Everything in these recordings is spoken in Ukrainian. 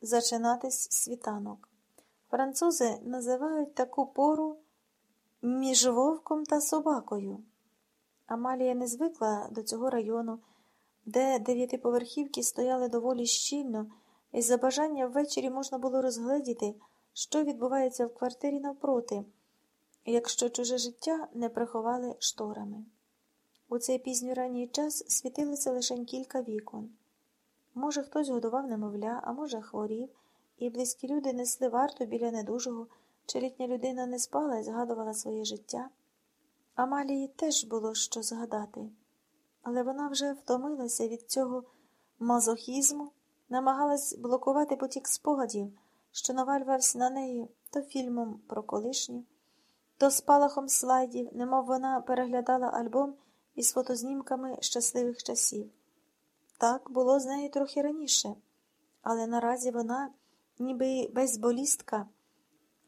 зачинатись світанок. Французи називають таку пору між вовком та собакою. Амалія не звикла до цього району, де дев'ятиповерхівки стояли доволі щільно, і за бажання ввечері можна було розгледіти, що відбувається в квартирі навпроти, якщо чуже життя не приховали шторами. У цей пізньоранній час світилося лише кілька вікон. Може, хтось годував немовля, а може, хворів, і близькі люди несли варту біля недужого, чи літня людина не спала і згадувала своє життя. Амалії теж було що згадати, але вона вже втомилася від цього мазохізму, намагалась блокувати потік спогадів, що навалювався на неї то фільмом про колишню, то спалахом слайдів, немов вона переглядала альбом із фотознімками щасливих часів. Так було з нею трохи раніше, але наразі вона, ніби бейсболістка,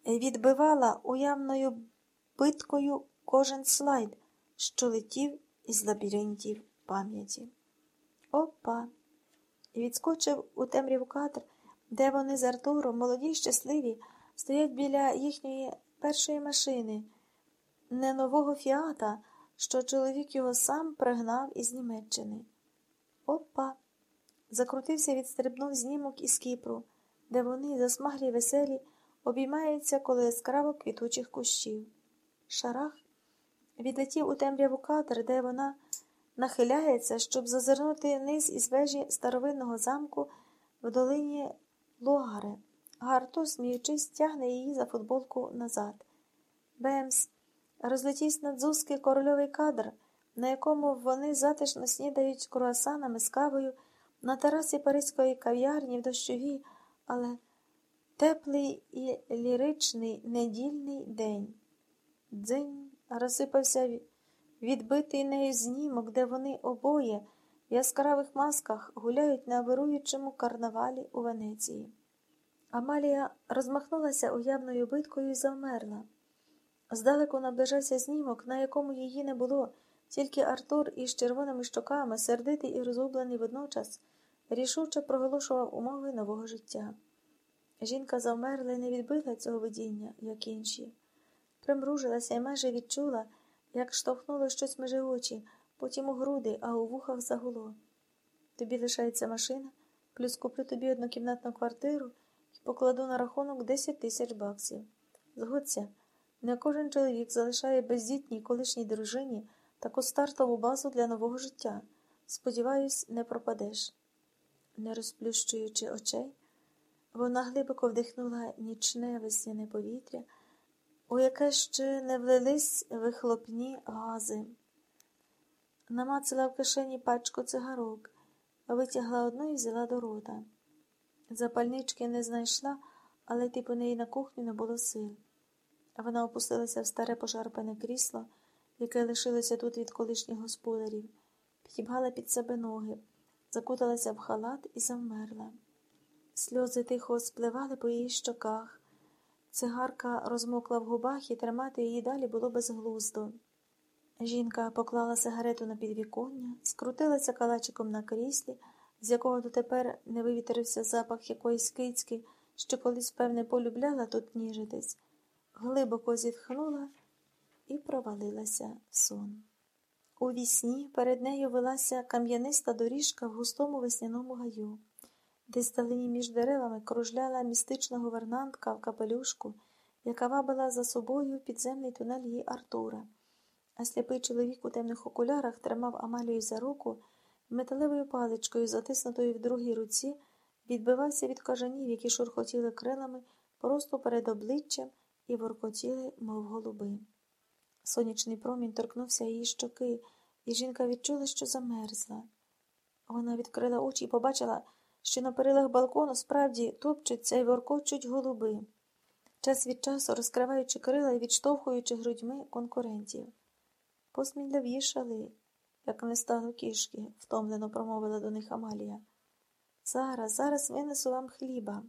відбивала уявною биткою кожен слайд, що летів із лабіринтів пам'яті. Опа! І відскочив у темряву кадр, де вони з Артуром, молоді й щасливі, стоять біля їхньої першої машини, не нового фіата, що чоловік його сам пригнав із Німеччини. Опа! Закрутився, відстрибнув знімок із Кіпру, де вони, засмаглі веселі, обіймаються коло яскраво квітучих кущів. Шарах відлетів у темряву кадр, де вона нахиляється, щоб зазирнути низ із вежі старовинного замку в долині Луаре. Гарто, сміючись, тягне її за футболку назад. Бемс, розлетівся над зузки корольовий кадр, на якому вони затишно снідають круасанами з кавою на терасі Паризької кав'ярні в дощові, але теплий і ліричний недільний день. Дзинь розсипався відбитий нею знімок, де вони обоє в яскравих масках гуляють на вируючому карнавалі у Венеції. Амалія розмахнулася уявною биткою і завмерла. Здалеку наближався знімок, на якому її не було, тільки Артур із червоними щоками, сердитий і розгублений водночас, рішуче проголошував умови нового життя. Жінка завмерла і не відбила цього видіння, як інші. Примружилася і майже відчула, як штовхнуло щось межи очі, потім у груди, а у вухах загуло. Тобі лишається машина, плюс куплю тобі однокімнатну квартиру і покладу на рахунок 10 тисяч баксів. Згодься, не кожен чоловік залишає бездітній колишній дружині таку стартову базу для нового життя. Сподіваюсь, не пропадеш. Не розплющуючи очей, вона глибоко вдихнула нічне весняне повітря, у яке ще не влились вихлопні гази. Намацала в кишені пачку цигарок, витягла одну і взяла до рота. Запальнички не знайшла, але йти по неї на кухню не було сил. Вона опустилася в старе пошарпане крісло, яке лишилося тут від колишніх господарів, підібгала під себе ноги, закуталася в халат і завмерла. Сльози тихо спливали по її щоках. Цигарка розмокла в губах і тримати її далі було безглуздо. Жінка поклала сигарету на підвіконня, скрутилася калачиком на кріслі, з якого дотепер не вивітрився запах якоїсь кицьки, що колись, певне, полюбляла тут ніжитись, глибоко зітхнула і провалилася в сон. У вісні перед нею велася кам'яниста доріжка в густому весняному гаю. Десь далині між деревами кружляла містична гувернантка в капелюшку, яка вабила за собою підземний тунель її Артура, а сліпий чоловік у темних окулярах тримав Амалію за руку металевою паличкою, затиснутою в другій руці, відбивався від кажанів, які шурхотіли крилами просто перед обличчям і воркотіли, мов голуби. Сонячний промінь торкнувся її щоки, і жінка відчула, що замерзла. Вона відкрила очі і побачила, що на перилах балкону справді топчуться і воркочуть голуби, час від часу розкриваючи крила і відштовхуючи грудьми конкурентів. Посміливішали, як не стало кішки, втомлено промовила до них Амалія. Зараз, зараз винесу вам хліба.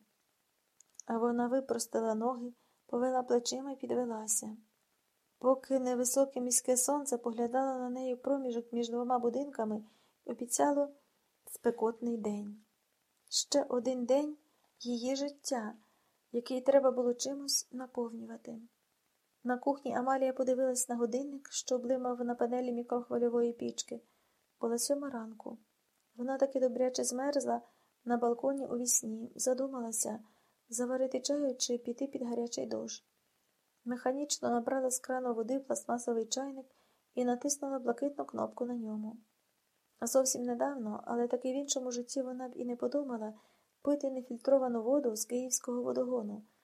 А вона випростила ноги, повела плечима і підвелася. Поки невисоке міське сонце поглядало на неї проміжок між двома будинками, обіцяло спекотний день. Ще один день, її життя, яке треба було чимось наповнювати. На кухні Амалія подивилась на годинник, що блимав на панелі мікрохвильової пічки. Була сьома ранку. Вона таки добряче змерзла на балконі у вісні, задумалася заварити чаю чи піти під гарячий дощ. Механічно набрала з крану води пластмасовий чайник і натиснула блакитну кнопку на ньому. Зовсім недавно, але таки в іншому житті вона б і не подумала пити нефільтровану воду з київського водогону,